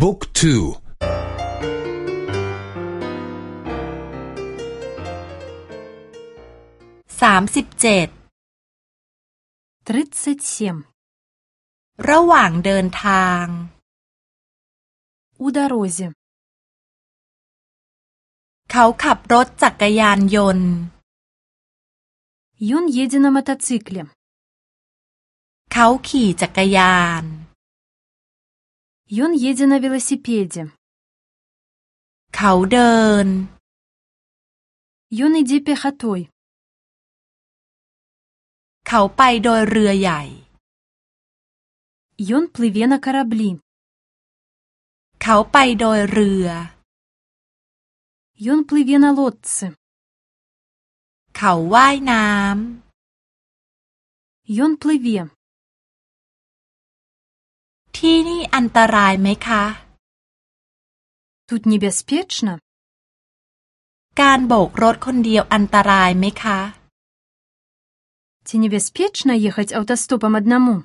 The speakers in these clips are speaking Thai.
บุ๊กทูสามสิบเจ็ดทริสเซียมระหว่างเดินทางอุดารซิมเขาขับรถจักรยานยนต์ยุนเยดนามาเตอร์ไซค์เขาขี่จักรยาน Ён едзе на велосипеде. เขาเดิน Ён ідзе пехатой. เขาไปโดยเรือใหญ่ Ён плыве на караблі. เขาไปโดยเรือ Ён плыве на лодцы. เขาว่ายน้ Ён плыве. ำ ที่นี่อันตรายไหมคะ Тут небяспечна. การโบกรถคนเดียวอันตรายไหมคะ Ці небяспечна ехаць аўтастопам аднаму?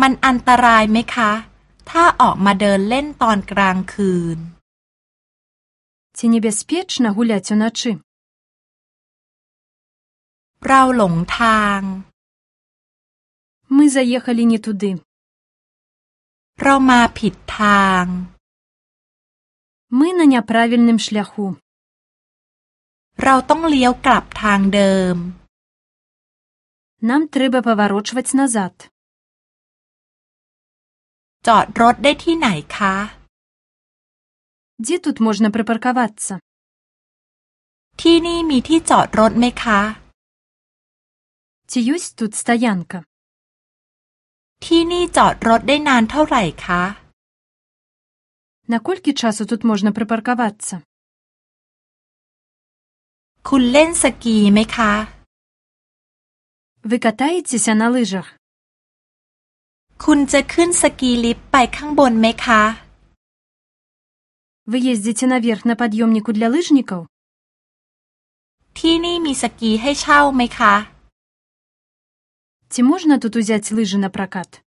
มันอันตรายไหมคะ ถ้าออกมาเดินเล่นตอนกลางคืน Ці небяспечна гуляць уначы? เราหลงทาง Мы заехалі не туды. เรามาผิดทาง Мы на няправільным шляху. เราต้องเลี้ยวกลับทางเดิม Нам трэба паварочваць назад. จอดรถได้ที่ไหนคะ Дзе тут можна прыпаркавацца? ที่นี่มีที่จอดรถไหมคะ Ці ёсць тут стаянка? ที่นี่จอดรถได้นานเท่าไหร่คะ Наколькі часу тут можна прыпаркавацца? คุณเล่นสกีไหมคะ Вы катаецеся на лыжах? คุณจะขึ้นสกีลิฟต์ไปข้างบนไหมคะ Вы ездзіце наверх на пад'ёмніку для лыжнікаў? ที่นี่มีสกีให้เช่าไหมคะ Ці можна тут узяць лыжы на пракат?